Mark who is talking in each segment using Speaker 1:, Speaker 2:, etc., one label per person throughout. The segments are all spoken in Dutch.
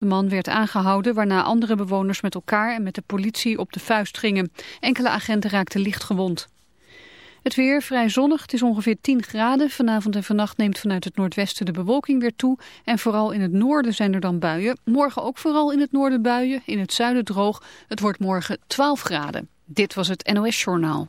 Speaker 1: De man werd aangehouden waarna andere bewoners met elkaar en met de politie op de vuist gingen. Enkele agenten raakten licht gewond. Het weer vrij zonnig, het is ongeveer 10 graden. Vanavond en vannacht neemt vanuit het noordwesten de bewolking weer toe. En vooral in het noorden zijn er dan buien. Morgen ook vooral in het noorden buien, in het zuiden droog. Het wordt morgen 12 graden. Dit was het NOS Journaal.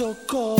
Speaker 2: so
Speaker 3: cold.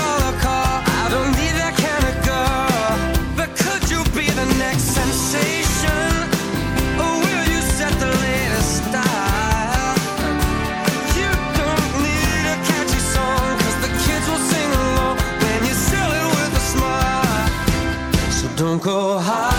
Speaker 4: go high.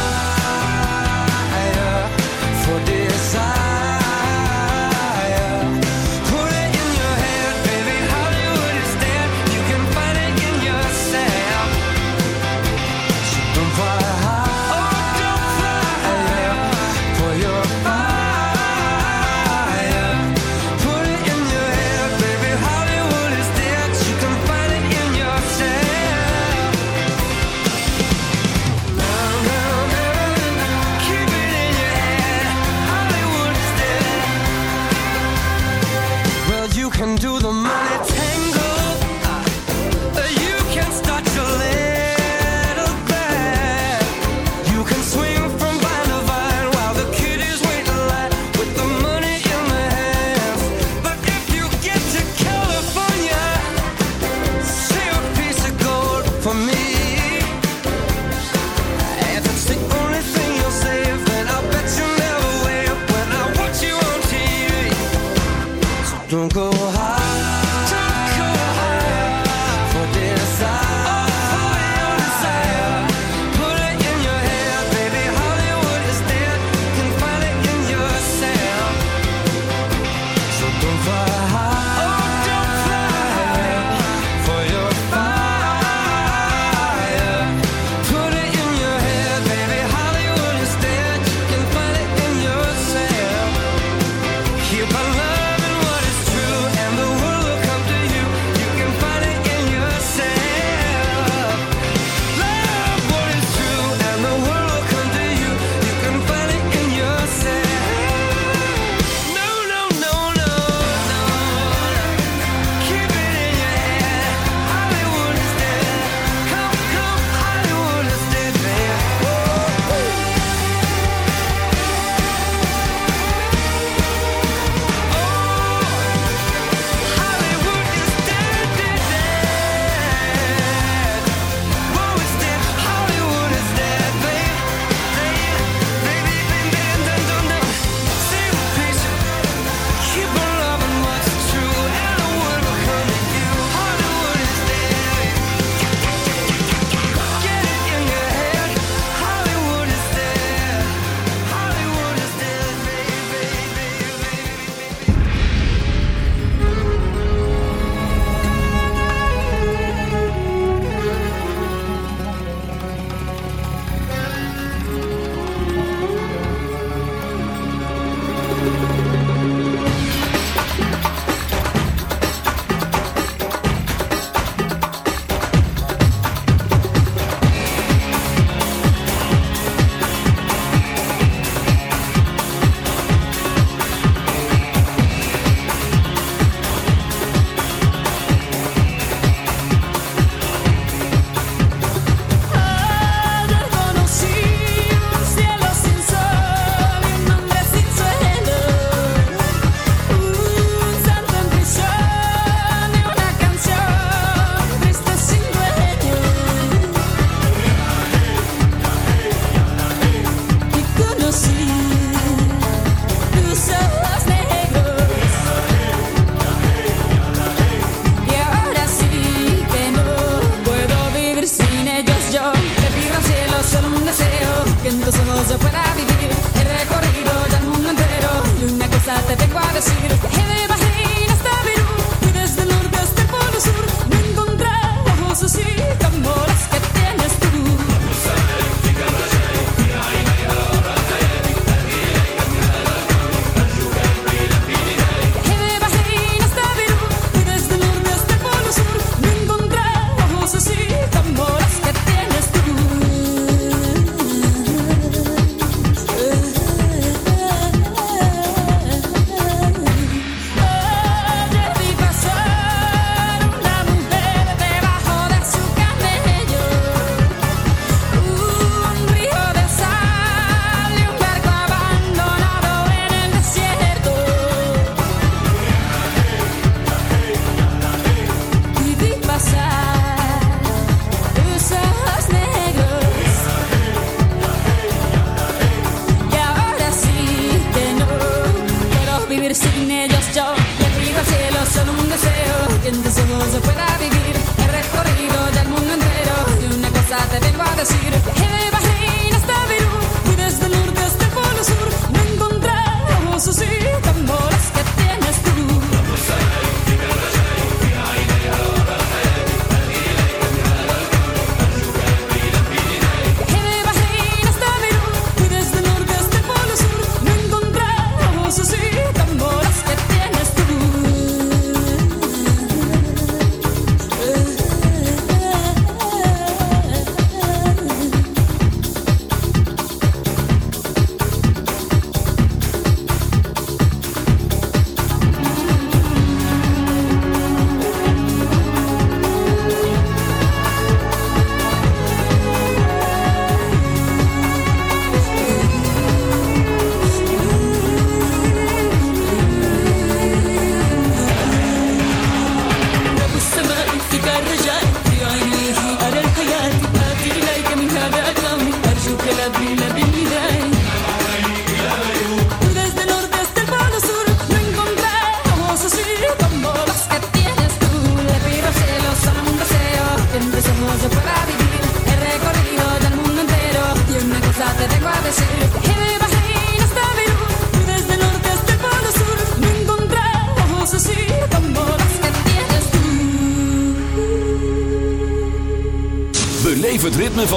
Speaker 5: see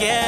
Speaker 6: Yeah.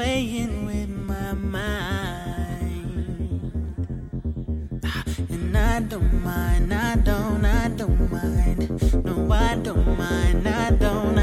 Speaker 6: playing with my mind. And I don't mind, I don't, I don't mind. No, I don't mind, I don't.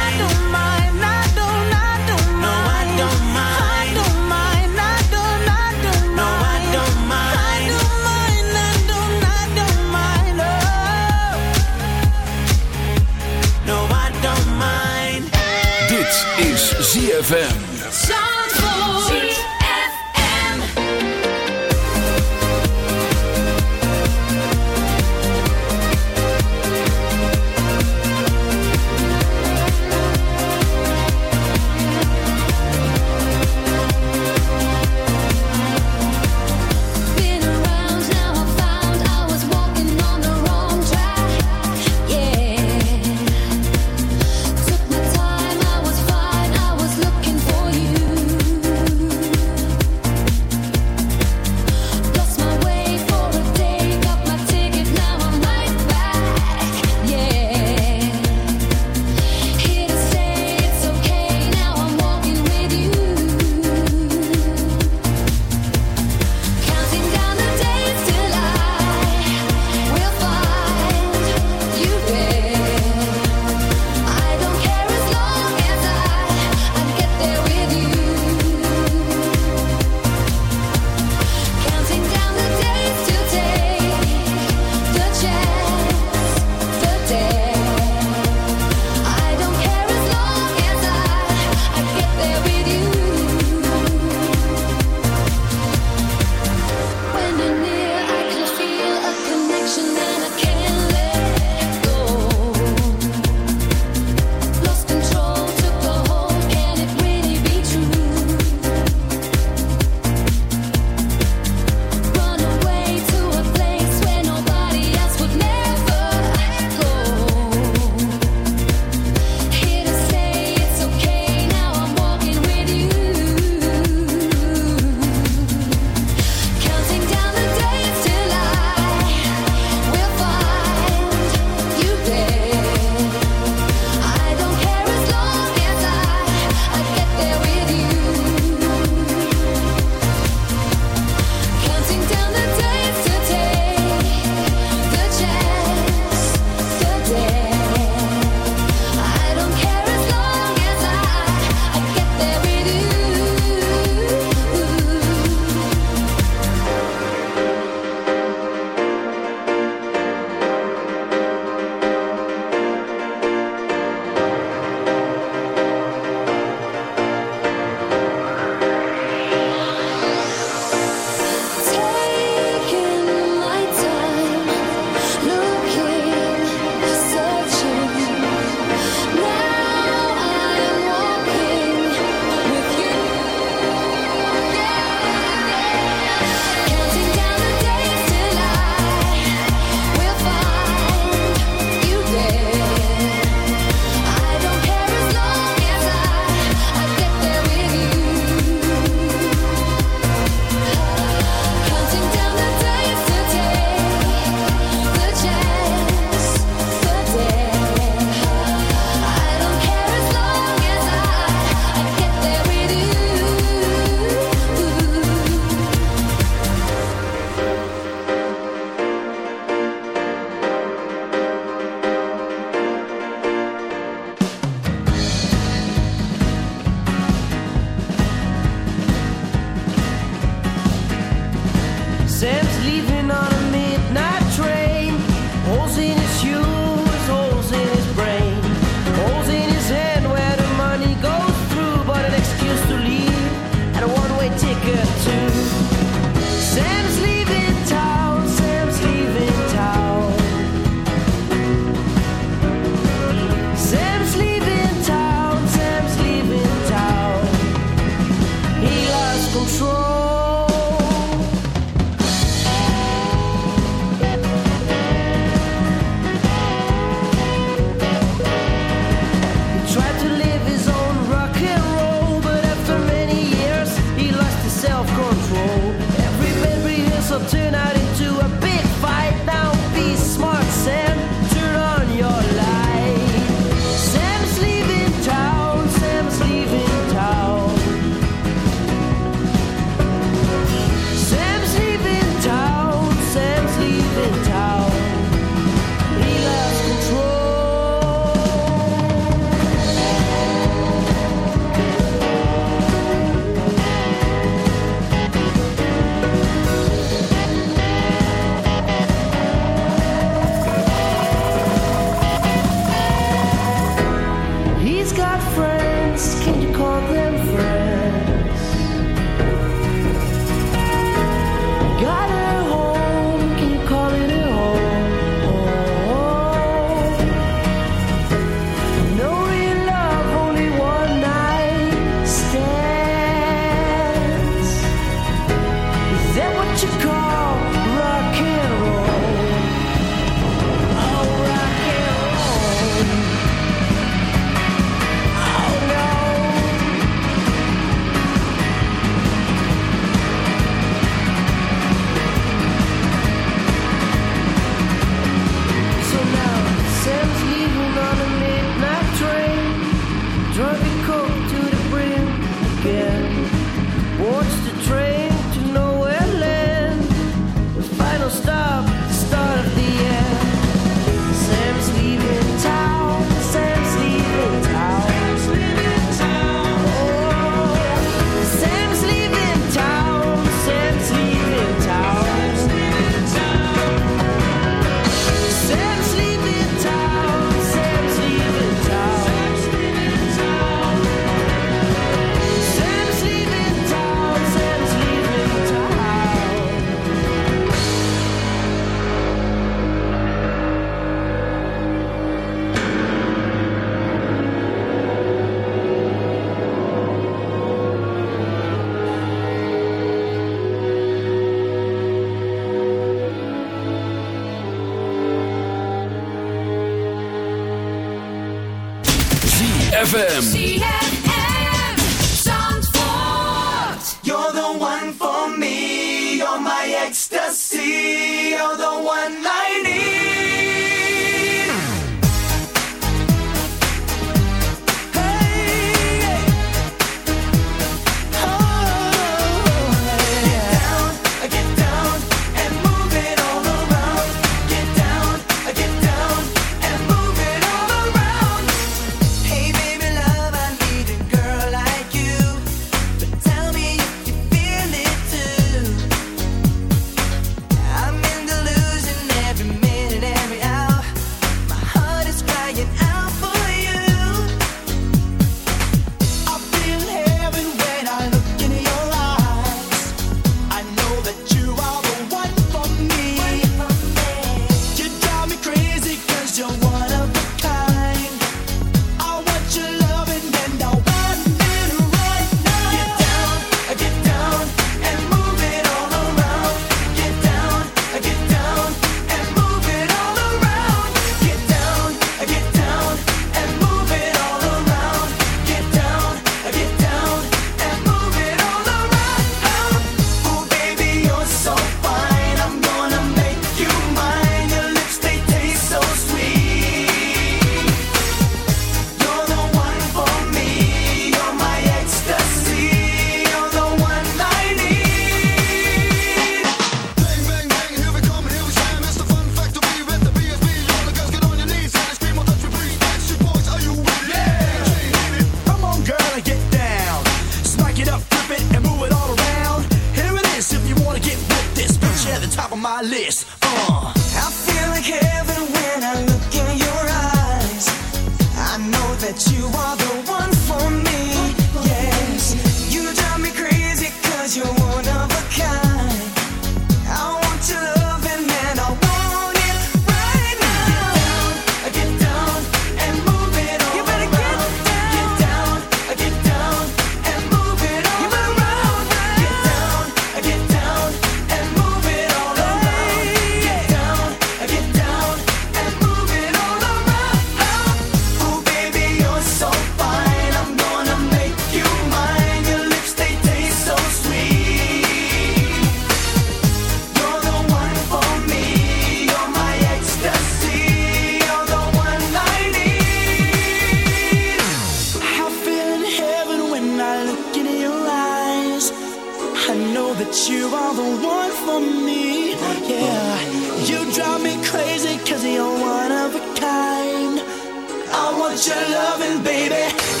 Speaker 4: Your
Speaker 7: loving, baby,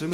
Speaker 8: Czy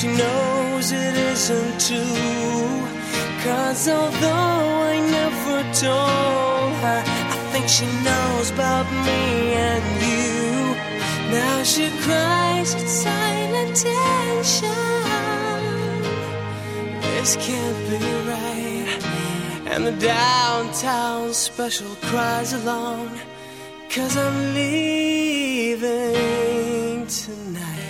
Speaker 9: she knows it isn't true. Cause although I never told her, I think she knows about me and you. Now she cries in silent tension. This can't be right. And the downtown special cries along. Cause I'm leaving tonight.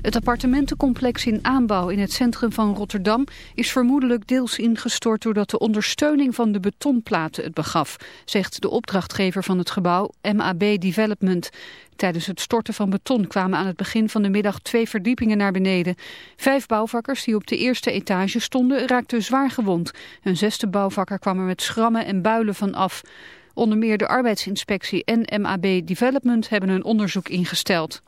Speaker 1: Het appartementencomplex in aanbouw in het centrum van Rotterdam is vermoedelijk deels ingestort doordat de ondersteuning van de betonplaten het begaf, zegt de opdrachtgever van het gebouw MAB Development. Tijdens het storten van beton kwamen aan het begin van de middag twee verdiepingen naar beneden. Vijf bouwvakkers die op de eerste etage stonden raakten zwaar gewond. Een zesde bouwvakker kwam er met schrammen en builen van af. Onder meer de arbeidsinspectie en MAB Development hebben een onderzoek ingesteld.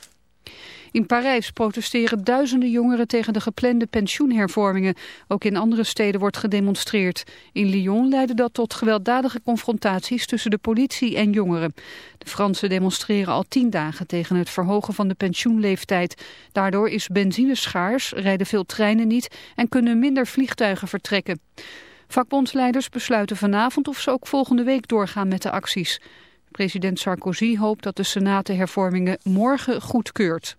Speaker 1: In Parijs protesteren duizenden jongeren tegen de geplande pensioenhervormingen. Ook in andere steden wordt gedemonstreerd. In Lyon leidde dat tot gewelddadige confrontaties tussen de politie en jongeren. De Fransen demonstreren al tien dagen tegen het verhogen van de pensioenleeftijd. Daardoor is benzine schaars, rijden veel treinen niet en kunnen minder vliegtuigen vertrekken. Vakbondsleiders besluiten vanavond of ze ook volgende week doorgaan met de acties. President Sarkozy hoopt dat de Senaat de hervormingen morgen goedkeurt.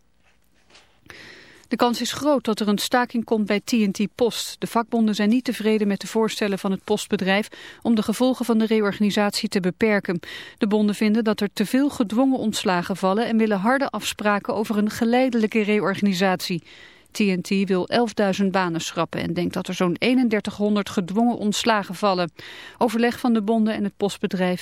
Speaker 1: De kans is groot dat er een staking komt bij TNT Post. De vakbonden zijn niet tevreden met de voorstellen van het postbedrijf om de gevolgen van de reorganisatie te beperken. De bonden vinden dat er te veel gedwongen ontslagen vallen en willen harde afspraken over een geleidelijke reorganisatie. TNT wil 11.000 banen schrappen en denkt dat er zo'n 3100 gedwongen ontslagen vallen. Overleg van de bonden en het postbedrijf